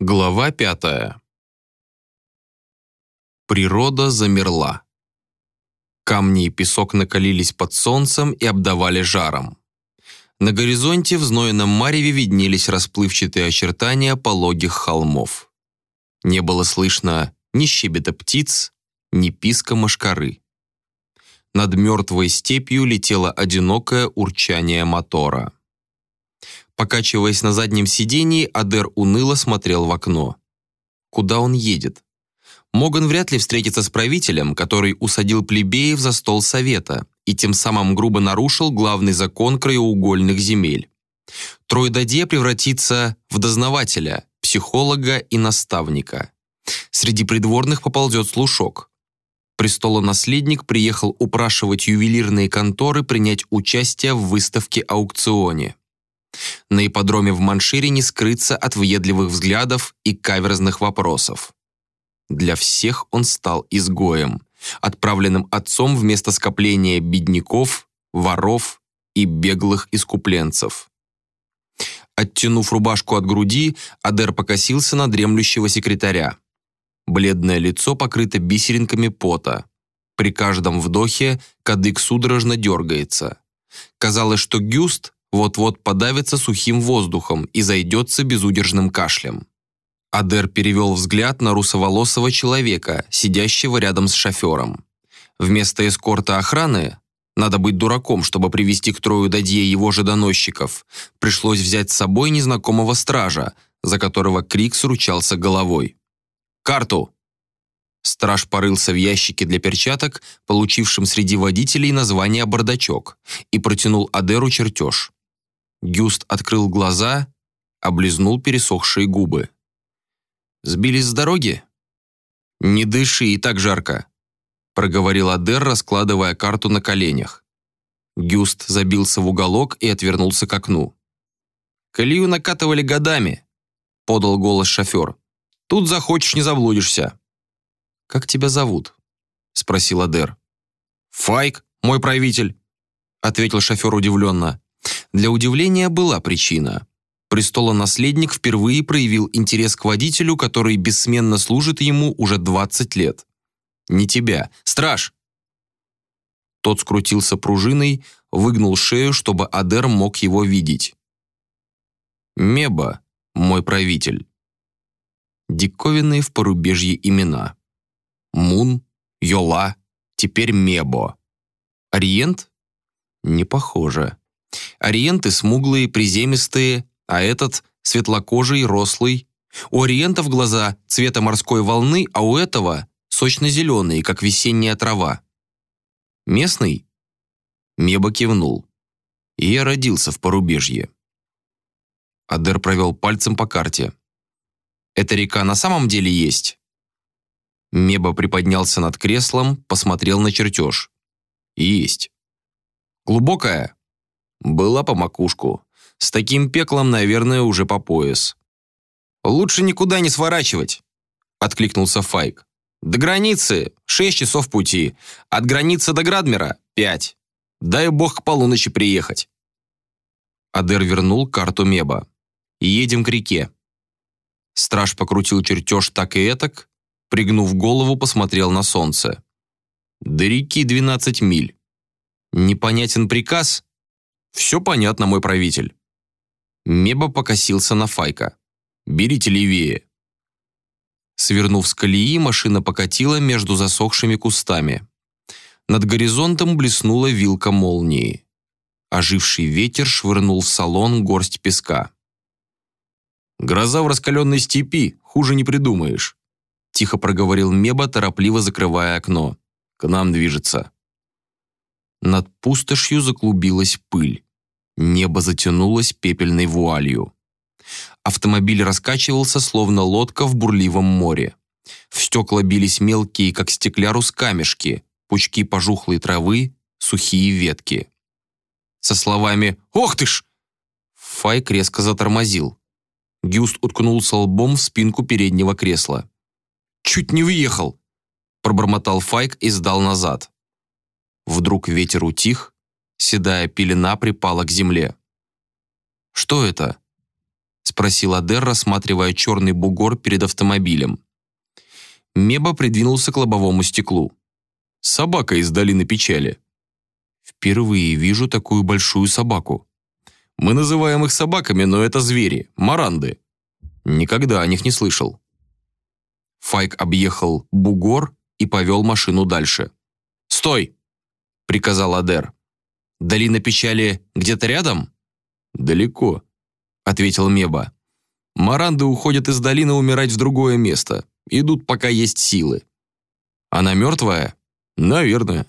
Глава пятая. Природа замерла. Камни и песок накалились под солнцем и обдавали жаром. На горизонте в знойном мареве виднелись расплывчатые очертания пологих холмов. Не было слышно ни щебета птиц, ни писка мошкары. Над мертвой степью летело одинокое урчание мотора. Покачиваясь на заднем сидении, Адер уныло смотрел в окно. Куда он едет? Мог он вряд ли встретиться с правителем, который усадил плебеев за стол совета и тем самым грубо нарушил главный закон краеугольных земель. Тройдаде превратится в дознавателя, психолога и наставника. Среди придворных поползет слушок. Престолонаследник приехал упрашивать ювелирные конторы принять участие в выставке-аукционе. На ипподроме в Маншире не скрыться от въедливых взглядов и каверзных вопросов. Для всех он стал изгоем, отправленным отцом вместо скопления бедняков, воров и беглых искупленцев. Оттянув рубашку от груди, Адер покосился на дремлющего секретаря. Бледное лицо покрыто бисеринками пота. При каждом вдохе кадык судорожно дергается. Казалось, что Гюст вот-вот подавится сухим воздухом и зайдется безудержным кашлем. Адер перевел взгляд на русоволосого человека, сидящего рядом с шофером. Вместо эскорта охраны надо быть дураком, чтобы привести к трою дадье его же доносчиков. Пришлось взять с собой незнакомого стража, за которого Крикс ручался головой. «Карту!» Страж порылся в ящике для перчаток, получившем среди водителей название «бардачок», и протянул Адеру чертеж. Гюст открыл глаза, облизнул пересохшие губы. «Сбились с дороги?» «Не дыши, и так жарко», проговорил Адер, раскладывая карту на коленях. Гюст забился в уголок и отвернулся к окну. «Колею накатывали годами», — подал голос шофер. «Тут захочешь, не заблудишься». «Как тебя зовут?» — спросил Адер. «Файк, мой правитель», — ответил шофер удивленно. Для удивления была причина. Престолонаследник впервые проявил интерес к водителю, который бессменно служит ему уже 20 лет. «Не тебя. Страж!» Тот скрутился пружиной, выгнул шею, чтобы Адер мог его видеть. «Меба, мой правитель». Диковинные в порубежье имена. Мун, Йола, теперь Мебо. Ориент? Не похоже. Ориенты смуглые, приземистые, а этот светлокожий, рослый. У ориентов глаза цвета морской волны, а у этого сочно-зеленые, как весенняя трава. Местный? Меба кивнул. И я родился в порубежье. Адер провел пальцем по карте. «Эта река на самом деле есть?» Меба приподнялся над креслом, посмотрел на чертеж. «Есть». «Глубокая?» Была по макушку. С таким пеклом, наверное, уже по пояс. «Лучше никуда не сворачивать», — откликнулся Файк. «До границы шесть часов пути. От границы до Градмера — пять. Дай бог к полуночи приехать». Адер вернул карту Меба. «Едем к реке». Страж покрутил чертеж так и этак, пригнув голову, посмотрел на солнце. «До реки двенадцать миль. Непонятен приказ?» «Все понятно, мой правитель». Меба покосился на Файка. «Берите левее». Свернув с колеи, машина покатила между засохшими кустами. Над горизонтом блеснула вилка молнии. Оживший ветер швырнул в салон горсть песка. «Гроза в раскаленной степи, хуже не придумаешь», тихо проговорил Меба, торопливо закрывая окно. «К нам движется». Над пустошью заклубилась пыль. Небо затянулось пепельной вуалью. Автомобиль раскачивался, словно лодка в бурливом море. В стекла бились мелкие, как стеклярус, камешки, пучки пожухлой травы, сухие ветки. Со словами «Ох ты ж!» Файк резко затормозил. Гюст уткнулся лбом в спинку переднего кресла. «Чуть не въехал!» Пробормотал Файк и сдал назад. Вдруг ветер утих, седая пелена припала к земле. «Что это?» спросил Адер, рассматривая черный бугор перед автомобилем. Меба придвинулся к лобовому стеклу. «Собака из долины печали». «Впервые вижу такую большую собаку». «Мы называем их собаками, но это звери, маранды». «Никогда о них не слышал». Файк объехал бугор и повел машину дальше. «Стой!» — приказал Адер. «Долина печали где-то рядом?» «Далеко», — ответил Меба. «Маранды уходят из долины умирать в другое место. Идут, пока есть силы». «Она мертвая?» «Наверное».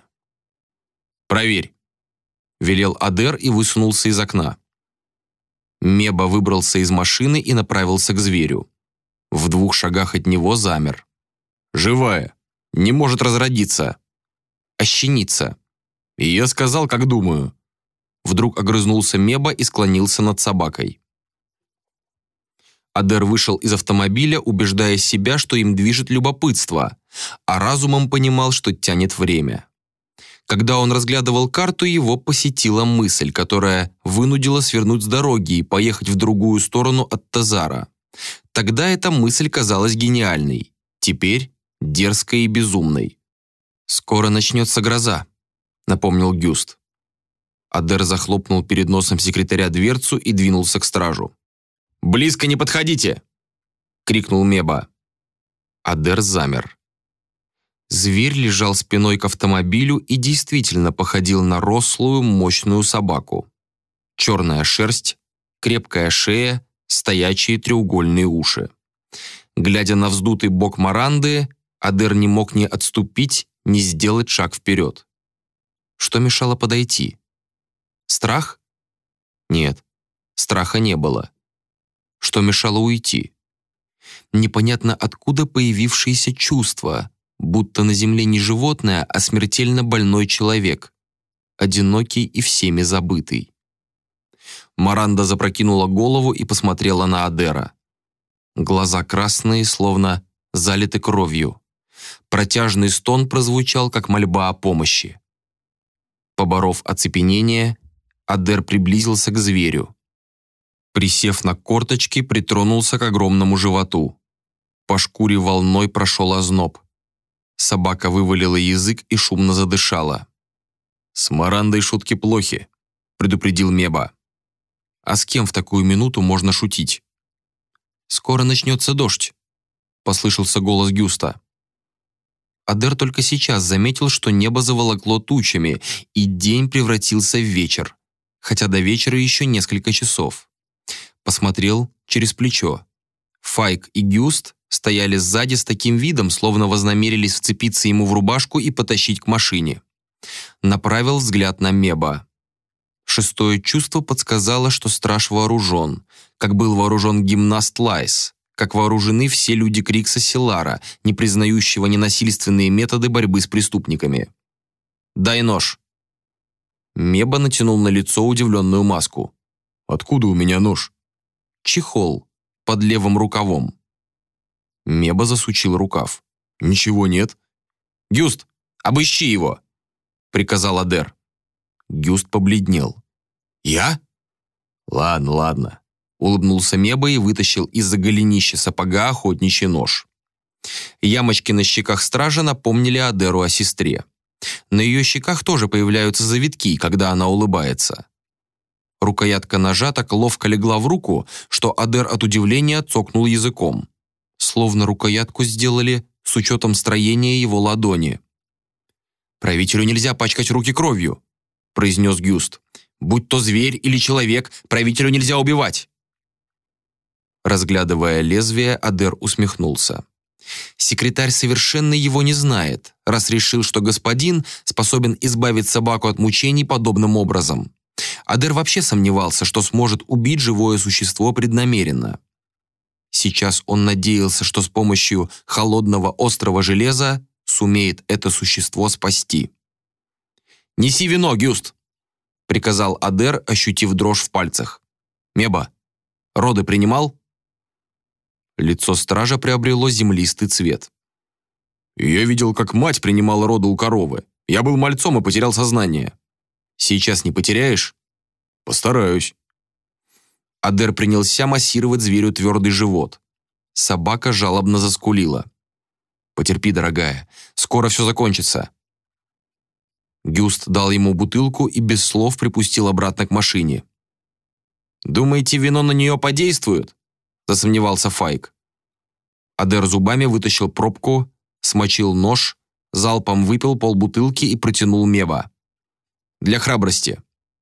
«Проверь», — велел Адер и высунулся из окна. Меба выбрался из машины и направился к зверю. В двух шагах от него замер. «Живая. Не может разродиться. Ощениться». И я сказал, как думаю. Вдруг огрызнулся Меба и склонился над собакой. Адер вышел из автомобиля, убеждая себя, что им движет любопытство, а разумом понимал, что тянет время. Когда он разглядывал карту, его посетила мысль, которая вынудила свернуть с дороги и поехать в другую сторону от Тазара. Тогда эта мысль казалась гениальной, теперь дерзкой и безумной. «Скоро начнется гроза», — напомнил Гюст. Адер захлопнул перед носом секретаря дверцу и двинулся к стражу. «Близко не подходите!» — крикнул Меба. Адер замер. Зверь лежал спиной к автомобилю и действительно походил на рослую, мощную собаку. Черная шерсть, крепкая шея, стоячие треугольные уши. Глядя на вздутый бок Маранды, Адер не мог ни отступить, ни сделать шаг вперед. Что мешало подойти? Страх? Нет, страха не было. Что мешало уйти? Непонятно откуда появившееся чувство, будто на земле не животное, а смертельно больной человек, одинокий и всеми забытый. Маранда запрокинула голову и посмотрела на Адера. Глаза красные, словно залиты кровью. Протяжный стон прозвучал, как мольба о помощи. Поборов оцепенение, Адер приблизился к зверю. Присев на корточки, притронулся к огромному животу. По шкуре волной прошел озноб. Собака вывалила язык и шумно задышала. «С Марандой шутки плохи», — предупредил Меба. «А с кем в такую минуту можно шутить?» «Скоро начнется дождь», — послышался голос Гюста. Адер только сейчас заметил, что небо заволокло тучами, и день превратился в вечер, хотя до вечера еще несколько часов. Посмотрел через плечо. Файк и Гюст стояли сзади с таким видом, словно вознамерились вцепиться ему в рубашку и потащить к машине. Направил взгляд на Меба. Шестое чувство подсказало, что страж вооружен, как был вооружен гимнаст Лайс, как вооружены все люди Крикса Силара, не признающего ненасильственные методы борьбы с преступниками. «Дай нож!» Меба натянул на лицо удивленную маску. «Откуда у меня нож?» «Чехол. Под левым рукавом». Меба засучил рукав. «Ничего нет». «Гюст, обыщи его!» приказал Адер. Гюст побледнел. «Я?» «Ладно, ладно. Улыбнулся Меба и вытащил из-за голенища сапога охотничий нож. Ямочки на щеках стража напомнили Адеру о сестре. На ее щеках тоже появляются завитки, когда она улыбается. Рукоятка ножа так ловко легла в руку, что Адер от удивления цокнул языком. Словно рукоятку сделали с учетом строения его ладони. «Правителю нельзя пачкать руки кровью», – произнес Гюст. «Будь то зверь или человек, правителю нельзя убивать». Разглядывая лезвие, Адер усмехнулся. Секретарь совершенно его не знает, раз решил, что господин способен избавить собаку от мучений подобным образом. Адер вообще сомневался, что сможет убить живое существо преднамеренно. Сейчас он надеялся, что с помощью холодного острого железа сумеет это существо спасти. «Неси вино, Гюст!» — приказал Адер, ощутив дрожь в пальцах. «Меба, роды принимал?» Лицо стража приобрело землистый цвет. «Я видел, как мать принимала роды у коровы. Я был мальцом и потерял сознание. Сейчас не потеряешь?» «Постараюсь». Адер принялся массировать зверю твердый живот. Собака жалобно заскулила. «Потерпи, дорогая, скоро все закончится». Гюст дал ему бутылку и без слов припустил обратно к машине. «Думаете, вино на нее подействует?» – засомневался Файк. Адер зубами вытащил пробку, смочил нож, залпом выпил полбутылки и протянул Меба. «Для храбрости.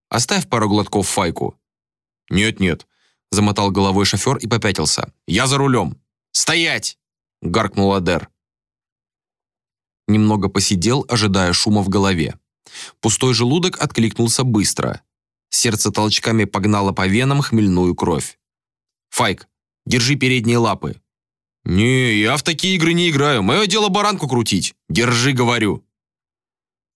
Оставь пару глотков Файку». «Нет-нет», – замотал головой шофер и попятился. «Я за рулем». «Стоять!» – гаркнул Адер. Немного посидел, ожидая шума в голове. Пустой желудок откликнулся быстро. Сердце толчками погнало по венам хмельную кровь. «Файк, держи передние лапы». «Не, я в такие игры не играю. Мое дело баранку крутить. Держи, говорю».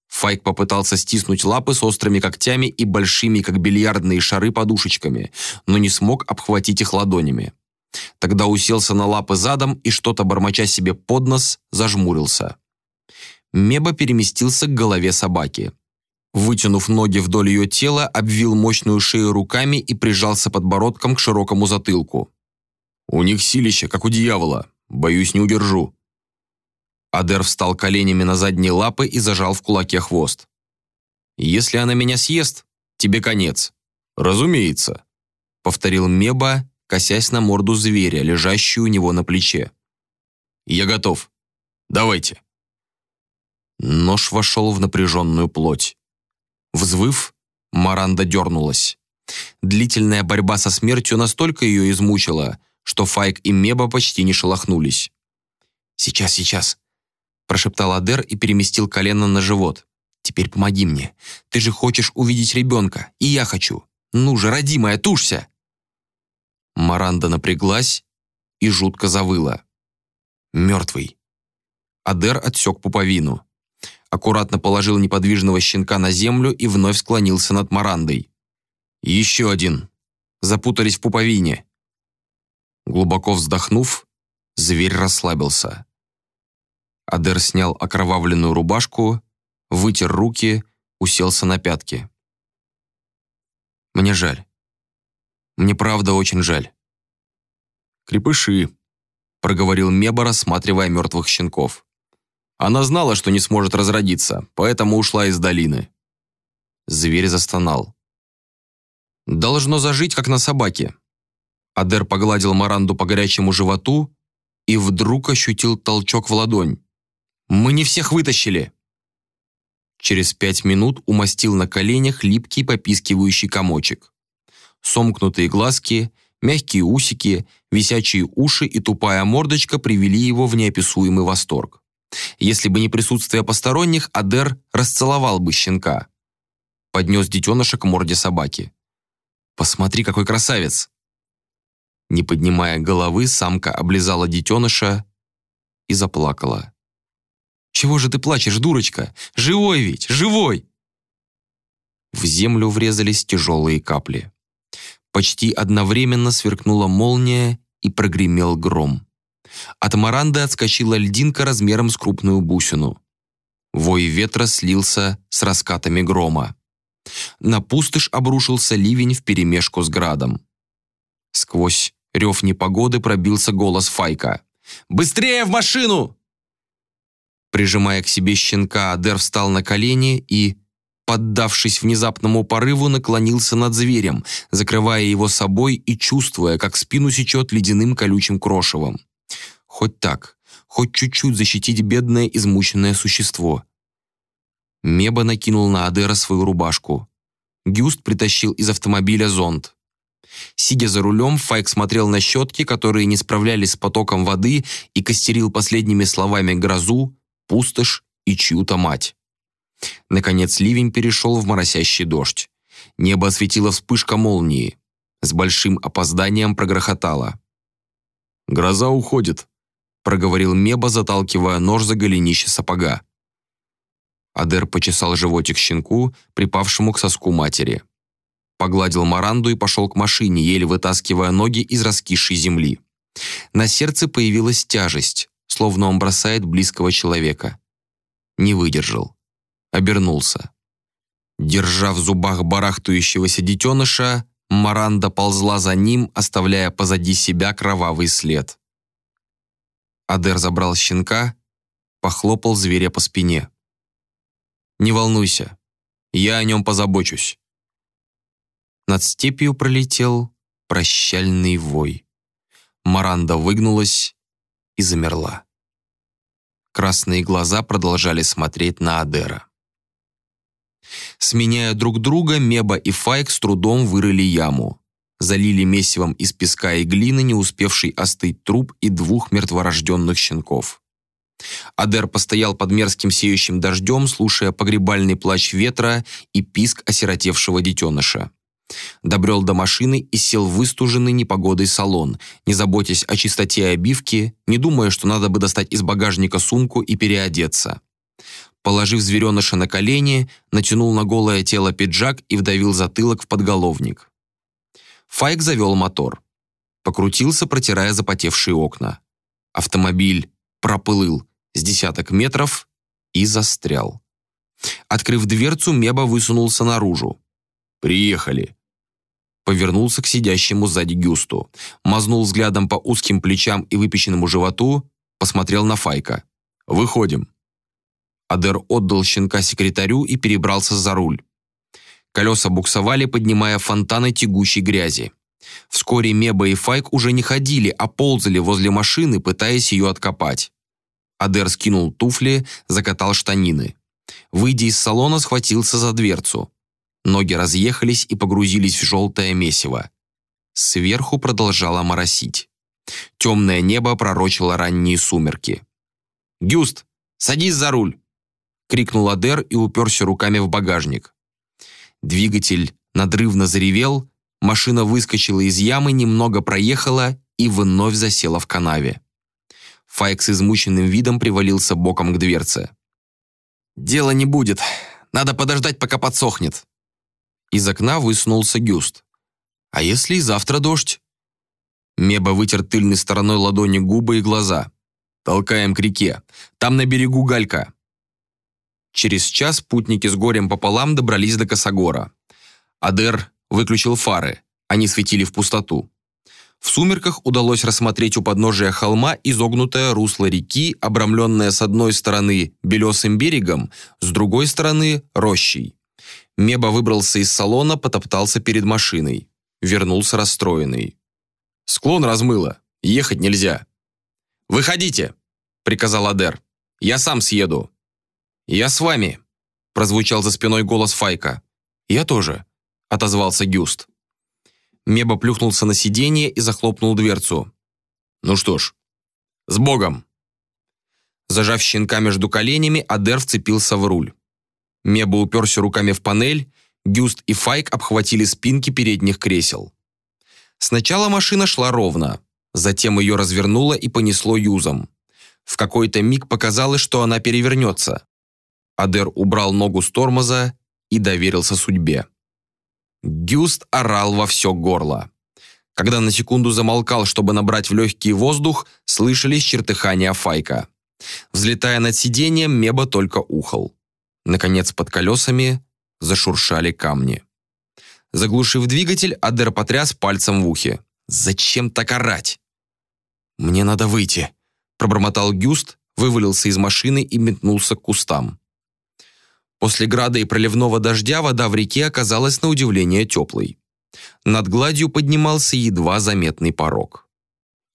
Файк попытался стиснуть лапы с острыми когтями и большими, как бильярдные шары, подушечками, но не смог обхватить их ладонями. Тогда уселся на лапы задом и, что-то бормоча себе под нос, зажмурился. Меба переместился к голове собаки. Вытянув ноги вдоль ее тела, обвил мощную шею руками и прижался подбородком к широкому затылку. «У них силище, как у дьявола. Боюсь, не удержу». Адер встал коленями на задние лапы и зажал в кулаке хвост. «Если она меня съест, тебе конец». «Разумеется», — повторил Меба, косясь на морду зверя, лежащую у него на плече. «Я готов. Давайте». Нож вошел в напряженную плоть. Взвыв, Маранда дернулась. Длительная борьба со смертью настолько ее измучила, что Файк и Меба почти не шелохнулись. «Сейчас, сейчас», – прошептал Адер и переместил колено на живот. «Теперь помоги мне. Ты же хочешь увидеть ребенка, и я хочу. Ну же, родимая, тушься!» Маранда напряглась и жутко завыла. «Мертвый». Адер отсек пуповину аккуратно положил неподвижного щенка на землю и вновь склонился над Марандой. «Еще один. Запутались в пуповине». Глубоко вздохнув, зверь расслабился. Адер снял окровавленную рубашку, вытер руки, уселся на пятки. «Мне жаль. Мне правда очень жаль». «Крепыши», — проговорил Меба, рассматривая мертвых щенков. Она знала, что не сможет разродиться, поэтому ушла из долины. Зверь застонал. «Должно зажить, как на собаке». Адер погладил Маранду по горячему животу и вдруг ощутил толчок в ладонь. «Мы не всех вытащили!» Через пять минут умастил на коленях липкий попискивающий комочек. Сомкнутые глазки, мягкие усики, висячие уши и тупая мордочка привели его в неописуемый восторг. Если бы не присутствие посторонних, Адер расцеловал бы щенка. Поднес детеныша к морде собаки. «Посмотри, какой красавец!» Не поднимая головы, самка облизала детеныша и заплакала. «Чего же ты плачешь, дурочка? Живой ведь, живой!» В землю врезались тяжелые капли. Почти одновременно сверкнула молния и прогремел гром. От Маранды отскочила льдинка размером с крупную бусину. Вой ветра слился с раскатами грома. На пустошь обрушился ливень вперемешку с градом. Сквозь рев непогоды пробился голос Файка. «Быстрее в машину!» Прижимая к себе щенка, Адер встал на колени и, поддавшись внезапному порыву, наклонился над зверем, закрывая его собой и чувствуя, как спину сечет ледяным колючим крошевом. Хоть так, хоть чуть-чуть защитить бедное измученное существо. Меба накинул на Адера свою рубашку. Гюст притащил из автомобиля зонт. Сидя за рулем, Файк смотрел на щетки, которые не справлялись с потоком воды и костерил последними словами грозу, пустошь и чью-то мать. Наконец ливень перешел в моросящий дождь. Небо осветила вспышка молнии. С большим опозданием прогрохотало. «Гроза уходит», проговорил Меба, заталкивая нож за голенище сапога. Адер почесал животик щенку, припавшему к соску матери. Погладил Маранду и пошел к машине, еле вытаскивая ноги из раскисшей земли. На сердце появилась тяжесть, словно он бросает близкого человека. Не выдержал. Обернулся. Держа в зубах барахтающегося детеныша, Маранда ползла за ним, оставляя позади себя кровавый след. Адер забрал щенка, похлопал зверя по спине. «Не волнуйся, я о нем позабочусь». Над степью пролетел прощальный вой. Маранда выгнулась и замерла. Красные глаза продолжали смотреть на Адера. Сменяя друг друга, Меба и Файк с трудом вырыли яму. Залили месивом из песка и глины не успевший остыть труп и двух мертворожденных щенков. Адер постоял под мерзким сеющим дождем, слушая погребальный плач ветра и писк осиротевшего детеныша. Добрел до машины и сел в выстуженный непогодой салон, не заботясь о чистоте обивки, не думая, что надо бы достать из багажника сумку и переодеться. Положив звереныша на колени, натянул на голое тело пиджак и вдавил затылок в подголовник. Файк завел мотор. Покрутился, протирая запотевшие окна. Автомобиль проплыл с десяток метров и застрял. Открыв дверцу, Меба высунулся наружу. «Приехали», повернулся к сидящему сзади Гюсту, мазнул взглядом по узким плечам и выпеченному животу, посмотрел на Файка. «Выходим». Адер отдал щенка секретарю и перебрался за руль. Колеса буксовали, поднимая фонтаны тягущей грязи. Вскоре Меба и Файк уже не ходили, а ползали возле машины, пытаясь ее откопать. Адер скинул туфли, закатал штанины. Выйдя из салона, схватился за дверцу. Ноги разъехались и погрузились в желтое месиво. Сверху продолжало моросить. Темное небо пророчило ранние сумерки. «Гюст, садись за руль!» — крикнул Адер и уперся руками в багажник. Двигатель надрывно заревел, машина выскочила из ямы, немного проехала и вновь засела в канаве. Файк с измученным видом привалился боком к дверце. «Дела не будет. Надо подождать, пока подсохнет», из окна высунулся Гюст. «А если и завтра дождь?» Меба вытер тыльной стороной ладони губы и глаза. «Толкаем к реке. Там на берегу галька». Через час путники с горем пополам добрались до Косогора. Адер выключил фары. Они светили в пустоту. В сумерках удалось рассмотреть у подножия холма изогнутое русло реки, обрамленное с одной стороны белесым берегом, с другой стороны – рощей. Меба выбрался из салона, потоптался перед машиной. Вернулся расстроенный. «Склон размыло. Ехать нельзя». «Выходите!» – приказал Адер. «Я сам съеду». «Я с вами», – прозвучал за спиной голос Файка. «Я тоже», – отозвался Гюст. Меба плюхнулся на сиденье и захлопнул дверцу. «Ну что ж, с Богом!» Зажав щенка между коленями, Адер вцепился в руль. Меба уперся руками в панель, Гюст и Файк обхватили спинки передних кресел. Сначала машина шла ровно, затем ее развернуло и понесло юзом. В какой-то миг показалось, что она перевернется. Адер убрал ногу с тормоза и доверился судьбе. Гюст орал во все горло. Когда на секунду замолкал, чтобы набрать в легкий воздух, слышались чертыхания Файка. Взлетая над сиденьем, Меба только ухал. Наконец, под колесами зашуршали камни. Заглушив двигатель, Адер потряс пальцем в ухе. «Зачем так орать?» «Мне надо выйти», – пробормотал Гюст, вывалился из машины и метнулся к кустам. После града и проливного дождя вода в реке оказалась на удивление теплой. Над гладью поднимался едва заметный порог.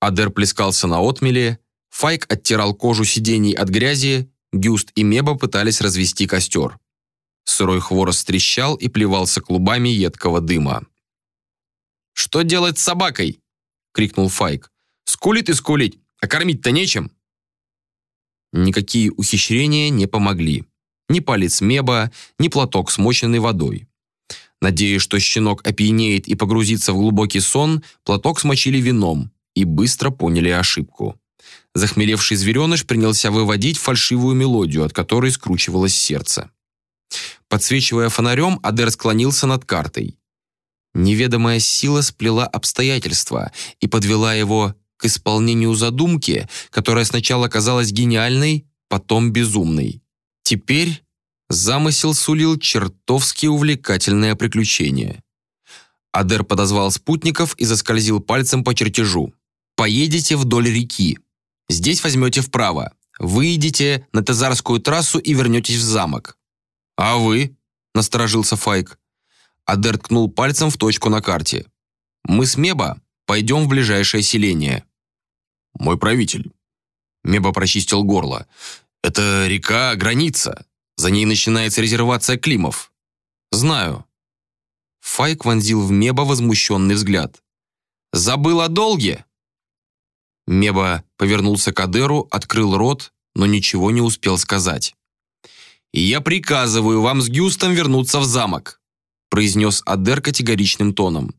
Адер плескался на отмеле, Файк оттирал кожу сидений от грязи Гюст и Меба пытались развести костер. Сырой хворост трещал и плевался клубами едкого дыма. «Что делать с собакой?» — крикнул Файк. «Скулит и скулить, а кормить-то нечем». Никакие ухищрения не помогли. Ни палец Меба, ни платок, смоченный водой. Надеясь, что щенок опьянеет и погрузится в глубокий сон, платок смочили вином и быстро поняли ошибку. Захмелевший звереныш принялся выводить фальшивую мелодию, от которой скручивалось сердце. Подсвечивая фонарем, Адер склонился над картой. Неведомая сила сплела обстоятельства и подвела его к исполнению задумки, которая сначала казалась гениальной, потом безумной. Теперь замысел сулил чертовски увлекательное приключение. Адер подозвал спутников и заскользил пальцем по чертежу. «Поедете вдоль реки. Здесь возьмете вправо. Выйдете на Тезарскую трассу и вернетесь в замок». «А вы?» – насторожился Файк. Адер ткнул пальцем в точку на карте. «Мы с Меба пойдем в ближайшее селение». «Мой правитель». Меба прочистил горло. «Это река граница. За ней начинается резервация Климов». «Знаю». Файк вонзил в Меба возмущенный взгляд. «Забыл о долге?» Меба повернулся к Адеру, открыл рот, но ничего не успел сказать. «Я приказываю вам с Гюстом вернуться в замок», произнес Адер категоричным тоном.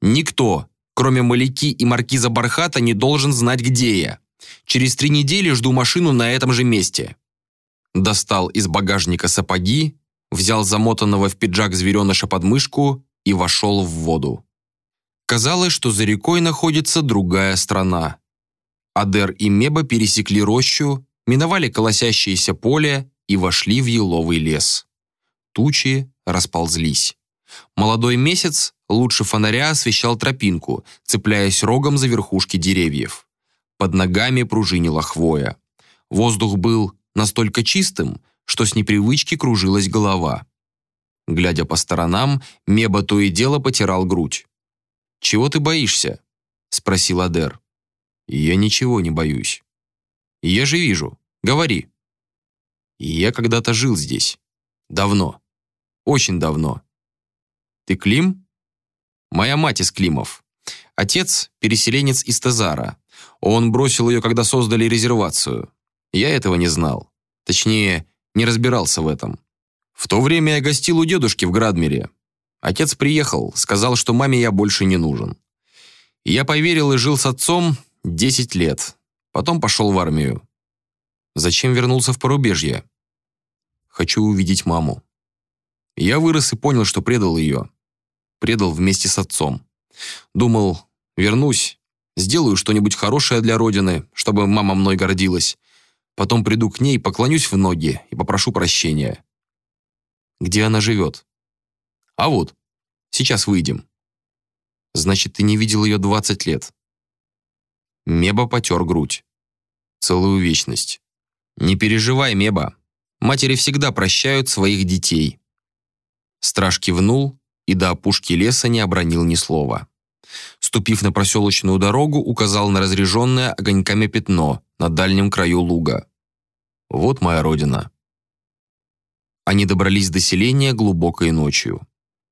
«Никто, кроме Маляки и маркиза Бархата, не должен знать, где я. Через три недели жду машину на этом же месте». Достал из багажника сапоги, взял замотанного в пиджак звереныша под мышку и вошел в воду. Казалось, что за рекой находится другая страна. Адер и Меба пересекли рощу, миновали колосящееся поле и вошли в еловый лес. Тучи расползлись. Молодой месяц лучше фонаря освещал тропинку, цепляясь рогом за верхушки деревьев. Под ногами пружинила хвоя. Воздух был настолько чистым, что с непривычки кружилась голова. Глядя по сторонам, Меба то и дело потирал грудь. «Чего ты боишься?» — спросил Адер. «Я ничего не боюсь». «Я же вижу. Говори». «Я когда-то жил здесь. Давно. Очень давно. Ты Клим?» «Моя мать из Климов. Отец – переселенец из Тазара. Он бросил ее, когда создали резервацию. Я этого не знал. Точнее, не разбирался в этом. В то время я гостил у дедушки в Градмере. Отец приехал, сказал, что маме я больше не нужен. Я поверил и жил с отцом 10 лет. Потом пошел в армию. Зачем вернулся в порубежье? Хочу увидеть маму. Я вырос и понял, что предал ее. Предал вместе с отцом. Думал, вернусь, сделаю что-нибудь хорошее для родины, чтобы мама мной гордилась. Потом приду к ней, поклонюсь в ноги и попрошу прощения. Где она живет? А вот, сейчас выйдем. Значит, ты не видел ее 20 лет. Меба потер грудь. Целую вечность. Не переживай, Меба. Матери всегда прощают своих детей. Страж кивнул и до опушки леса не обронил ни слова. Ступив на проселочную дорогу, указал на разреженное огоньками пятно на дальнем краю луга. «Вот моя родина». Они добрались до селения глубокой ночью.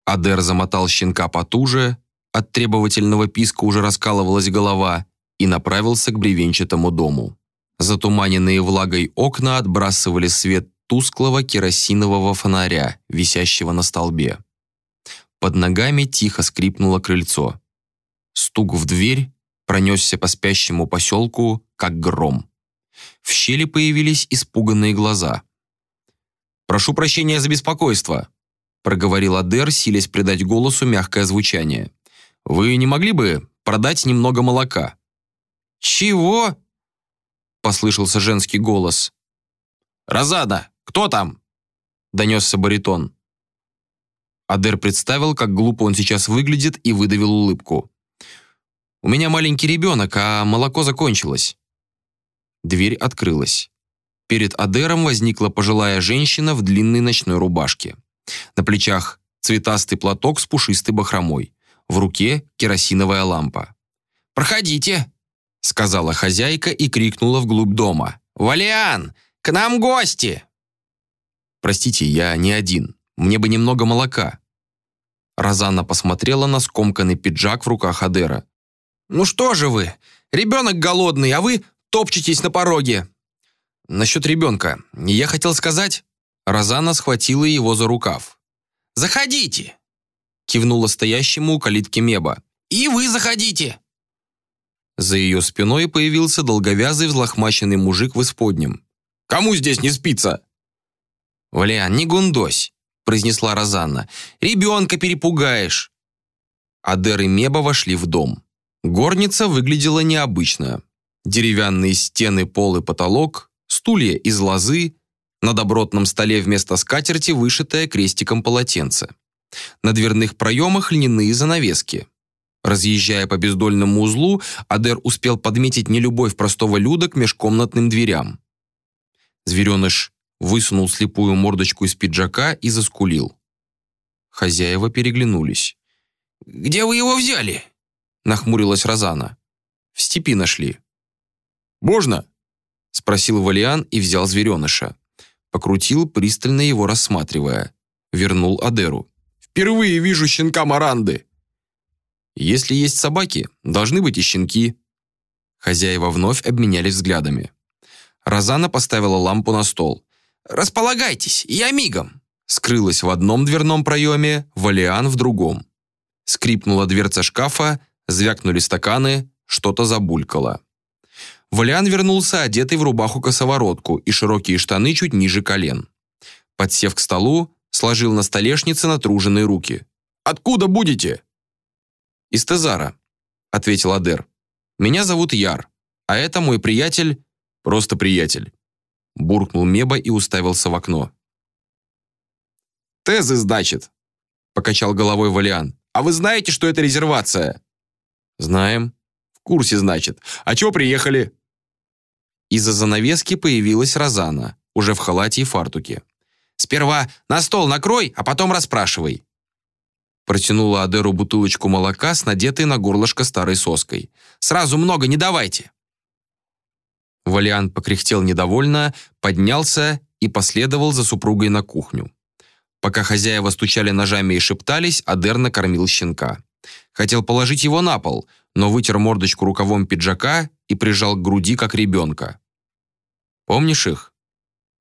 Адер замотал щенка потуже, от требовательного писка уже раскалывалась голова, и направился к бревенчатому дому. Затуманенные влагой окна отбрасывали свет тусклого керосинового фонаря, висящего на столбе. Под ногами тихо скрипнуло крыльцо. Стук в дверь пронесся по спящему поселку, как гром. В щели появились испуганные глаза. «Прошу прощения за беспокойство», проговорил Адер, силясь придать голосу мягкое звучание. «Вы не могли бы продать немного молока?» «Чего?» послышался женский голос. «Розада, кто там?» донесся баритон. Адер представил, как глупо он сейчас выглядит, и выдавил улыбку. «У меня маленький ребенок, а молоко закончилось». Дверь открылась. Перед Адером возникла пожилая женщина в длинной ночной рубашке. На плечах цветастый платок с пушистой бахромой. В руке керосиновая лампа. «Проходите!» — сказала хозяйка и крикнула вглубь дома. «Валиан, к нам гости!» «Простите, я не один. Мне бы немного молока». Розанна посмотрела на скомканный пиджак в руках Адера. «Ну что же вы? Ребенок голодный, а вы топчетесь на пороге!» Насчет ребенка. Я хотел сказать...» Розана схватила его за рукав. «Заходите!» Кивнула стоящему у калитки Меба. «И вы заходите!» За ее спиной появился долговязый взлохмаченный мужик в исподнем. «Кому здесь не спится?» «Валян, не гундось!» произнесла Розанна. «Ребенка перепугаешь!» Адер и Меба вошли в дом. Горница выглядела необычно. Деревянные стены, пол и потолок, стулья из лозы, на добротном столе вместо скатерти вышитое крестиком полотенце. На дверных проемах льняные занавески. Разъезжая по бездольному узлу, Адер успел подметить нелюбовь простого люда к межкомнатным дверям. Звереныш высунул слепую мордочку из пиджака и заскулил. Хозяева переглянулись. «Где вы его взяли?» нахмурилась Розана. «В степи нашли». «Можно?» спросил Валиан и взял звереныша. Покрутил, пристально его рассматривая. Вернул Адеру. «Впервые вижу щенка Маранды!» «Если есть собаки, должны быть и щенки». Хозяева вновь обменялись взглядами. Розана поставила лампу на стол. «Располагайтесь, я мигом!» Скрылась в одном дверном проеме, Валиан в другом. Скрипнула дверца шкафа, звякнули стаканы, что-то забулькало. Валиан вернулся, одетый в рубаху-косоворотку и широкие штаны чуть ниже колен. Подсев к столу, сложил на столешнице натруженные руки. «Откуда будете?» «Из Тезара», — ответил Адер. «Меня зовут Яр, а это мой приятель...» «Просто приятель», — буркнул Меба и уставился в окно. «Тезы, значит», — покачал головой Валиан. «А вы знаете, что это резервация?» «Знаем». «В курсе, значит. А чего приехали?» Из-за занавески появилась Розана, уже в халате и фартуке. «Сперва на стол накрой, а потом расспрашивай». Протянула Адеру бутылочку молока с надетой на горлышко старой соской. «Сразу много не давайте». Валиан покряхтел недовольно, поднялся и последовал за супругой на кухню. Пока хозяева стучали ножами и шептались, Адер накормил щенка. Хотел положить его на пол, но вытер мордочку рукавом пиджака и прижал к груди, как ребенка. «Помнишь их?»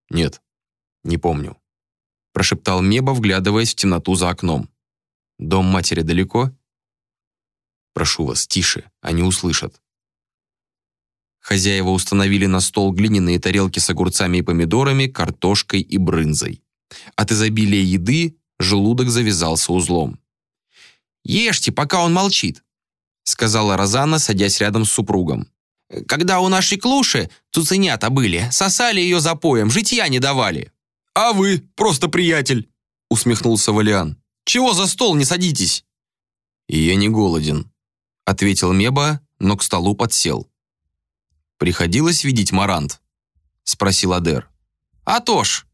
«Нет, не помню», – прошептал Меба, вглядываясь в темноту за окном. «Дом матери далеко?» «Прошу вас, тише, они услышат». Хозяева установили на стол глиняные тарелки с огурцами и помидорами, картошкой и брынзой. От изобилия еды желудок завязался узлом. «Ешьте, пока он молчит», сказала Розана, садясь рядом с супругом. «Когда у нашей клуши цуценята были, сосали ее запоем, житья не давали». «А вы, просто приятель», усмехнулся Валиан. «Чего за стол не садитесь?» «Я не голоден», ответил Меба, но к столу подсел. «Приходилось видеть Марант?» спросил Адер. «А то ж»,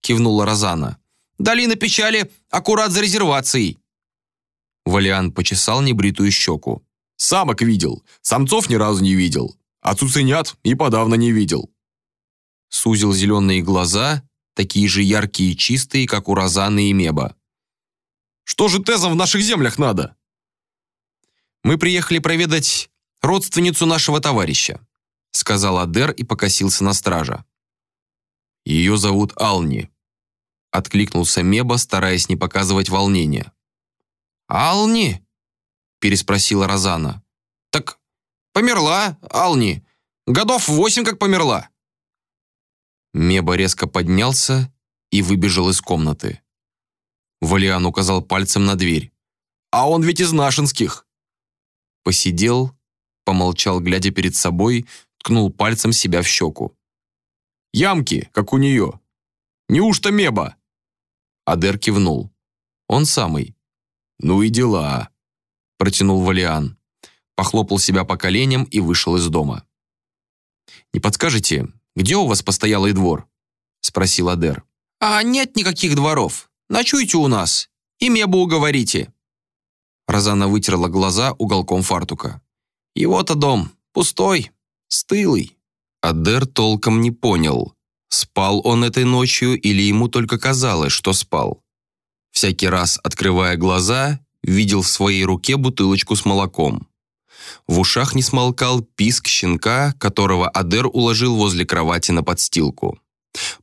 кивнула Розана. «Долина печали аккурат за резервацией». Валиан почесал небритую щеку. Самок видел, самцов ни разу не видел, а цуценят и подавно не видел. Сузил зеленые глаза, такие же яркие и чистые, как у Розаны и Меба. «Что же тезам в наших землях надо?» «Мы приехали проведать родственницу нашего товарища», сказал Адер и покосился на стража. «Ее зовут Ални», откликнулся Меба, стараясь не показывать волнения. «Ални?» переспросила Розана. «Так померла, Ални. Годов восемь как померла». Меба резко поднялся и выбежал из комнаты. Валиан указал пальцем на дверь. «А он ведь из нашинских!» Посидел, помолчал, глядя перед собой, ткнул пальцем себя в щеку. «Ямки, как у нее. Неужто Меба?» Адер кивнул. «Он самый». «Ну и дела» протянул Валиан. Похлопал себя по коленям и вышел из дома. «Не подскажете, где у вас постоялый двор?» спросил Адер. «А нет никаких дворов. Ночуйте у нас. И мебу уговорите». Розана вытерла глаза уголком фартука. «Его-то дом пустой, стылый». Адер толком не понял, спал он этой ночью или ему только казалось, что спал. Всякий раз, открывая глаза, видел в своей руке бутылочку с молоком. В ушах не смолкал писк щенка, которого Адер уложил возле кровати на подстилку.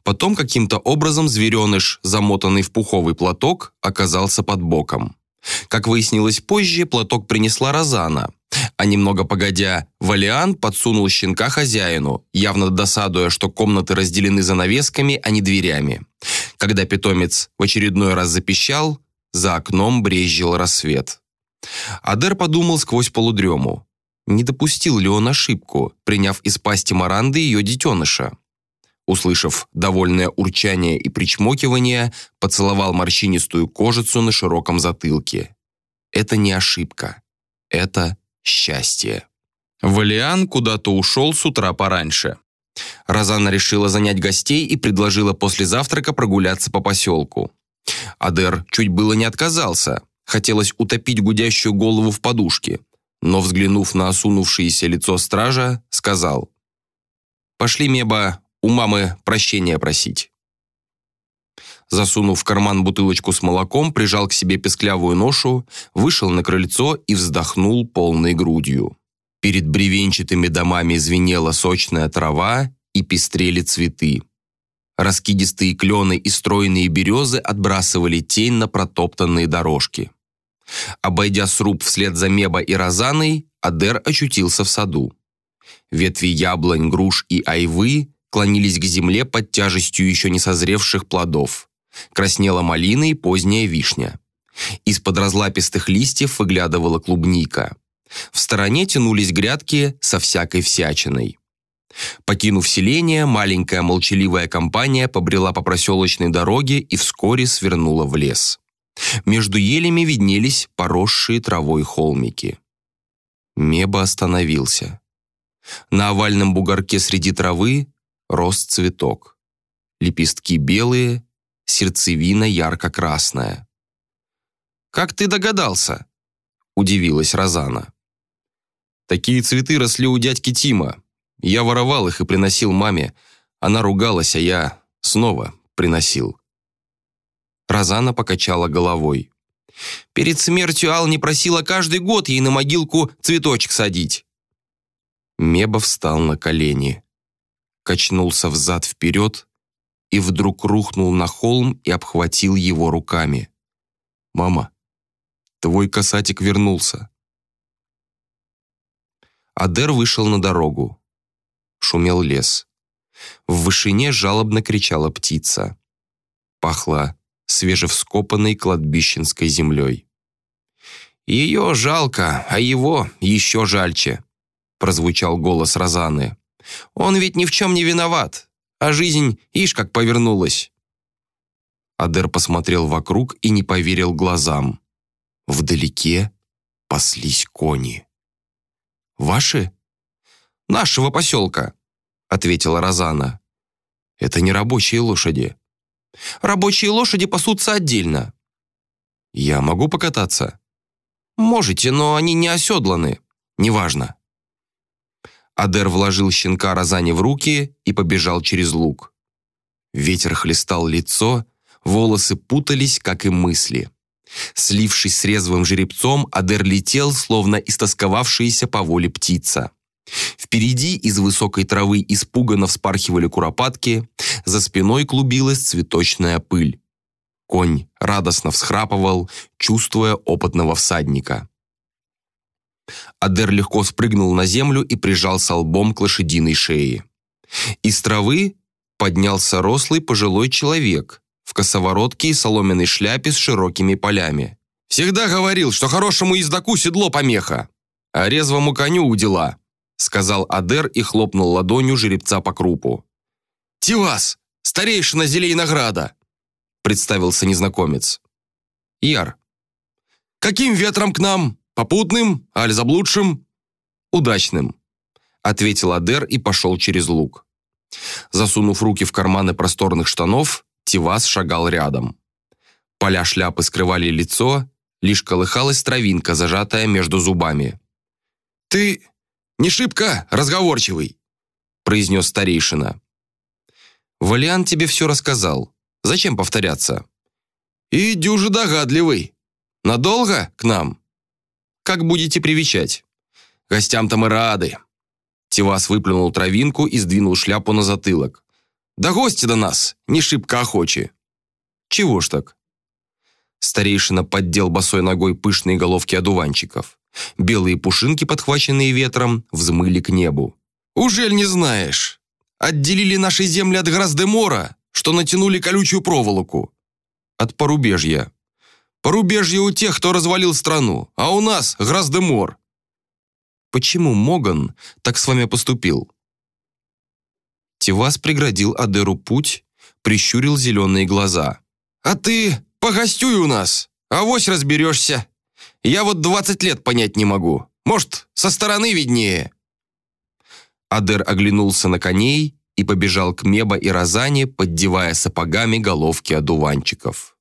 Потом каким-то образом звереныш, замотанный в пуховый платок, оказался под боком. Как выяснилось позже, платок принесла Розана, а немного погодя, Валиан подсунул щенка хозяину, явно досадуя, что комнаты разделены занавесками, а не дверями. Когда питомец в очередной раз запищал, за окном брезжил рассвет. Адер подумал сквозь полудрему. Не допустил ли он ошибку, приняв из пасти Маранды ее детеныша? Услышав довольное урчание и причмокивание, поцеловал морщинистую кожицу на широком затылке. Это не ошибка. Это счастье. Валиан куда-то ушел с утра пораньше. Розанна решила занять гостей и предложила после завтрака прогуляться по поселку. Адер чуть было не отказался. Хотелось утопить гудящую голову в подушке. Но, взглянув на осунувшееся лицо стража, сказал «Пошли, Меба, у мамы прощения просить». Засунув в карман бутылочку с молоком, прижал к себе песклявую ношу, вышел на крыльцо и вздохнул полной грудью. Перед бревенчатыми домами звенела сочная трава и пестрели цветы. Раскидистые клены и стройные березы отбрасывали тень на протоптанные дорожки. Обойдя сруб вслед за Меба и Розаной, Адер очутился в саду. Ветви яблонь, груш и айвы клонились к земле под тяжестью еще не созревших плодов. Краснела малина и поздняя вишня. Из-под разлапистых листьев выглядывала клубника. В стороне тянулись грядки со всякой всячиной. Покинув селение, маленькая молчаливая компания побрела по проселочной дороге и вскоре свернула в лес. Между елями виднелись поросшие травой холмики. Меба остановился. На овальном бугорке среди травы рос цветок. Лепестки белые, сердцевина ярко-красная. «Как ты догадался?» – удивилась Розана. «Такие цветы росли у дядьки Тима. Я воровал их и приносил маме. Она ругалась, а я снова приносил». Розана покачала головой. «Перед смертью Ал не просила каждый год ей на могилку цветочек садить». Меба встал на колени, качнулся взад-вперед и вдруг рухнул на холм и обхватил его руками. «Мама, твой касатик вернулся». Адер вышел на дорогу. Шумел лес. В вышине жалобно кричала птица. Пахло свежевскопанной кладбищенской землей. «Ее жалко, а его еще жальче», — прозвучал голос Розаны. «Он ведь ни в чем не виноват, а жизнь, ишь, как повернулась». Адер посмотрел вокруг и не поверил глазам. Вдалеке паслись кони. «Ваши?» «Нашего поселка», — ответила Розана. «Это не рабочие лошади. Рабочие лошади пасутся отдельно». «Я могу покататься?» «Можете, но они не оседланы. Неважно». Адер вложил щенка Розане в руки и побежал через луг. Ветер хлестал лицо, волосы путались, как и мысли. Слившись с резвым жеребцом, Адер летел, словно истосковавшаяся по воле птица. Впереди из высокой травы испуганно вспархивали куропатки, за спиной клубилась цветочная пыль. Конь радостно всхрапывал, чувствуя опытного всадника. Адер легко спрыгнул на землю и прижался лбом к лошадиной шее. Из травы поднялся рослый пожилой человек в косоворотке и соломенной шляпе с широкими полями. «Всегда говорил, что хорошему ездаку седло помеха, а резвому коню удела», сказал Адер и хлопнул ладонью жеребца по крупу. «Тивас, старейшина Зелейнограда!» представился незнакомец. «Яр». «Каким ветром к нам? Попутным, аль заблудшим?» «Удачным», ответил Адер и пошел через луг. Засунув руки в карманы просторных штанов, Тивас шагал рядом. Поля шляпы скрывали лицо, лишь колыхалась травинка, зажатая между зубами. «Ты не шибко разговорчивый», произнес старейшина. «Валиан тебе все рассказал. Зачем повторяться?» «И дюже догадливый. Надолго к нам?» «Как будете привечать?» «Гостям-то мы рады». Тивас выплюнул травинку и сдвинул шляпу на затылок. «Да гости до нас, не шибко охочи». «Чего ж так?» Старейшина поддел босой ногой пышные головки одуванчиков. Белые пушинки, подхваченные ветром, взмыли к небу. «Ужель не знаешь? Отделили наши земли от Граздемора, что натянули колючую проволоку». «От порубежья». «Порубежье у тех, кто развалил страну, а у нас Граздемор». «Почему Моган так с вами поступил?» Тивас преградил Адеру путь, прищурил зеленые глаза. «А ты погостюй у нас, авось разберешься. Я вот 20 лет понять не могу. Может, со стороны виднее». Адер оглянулся на коней и побежал к Меба и Розане, поддевая сапогами головки одуванчиков.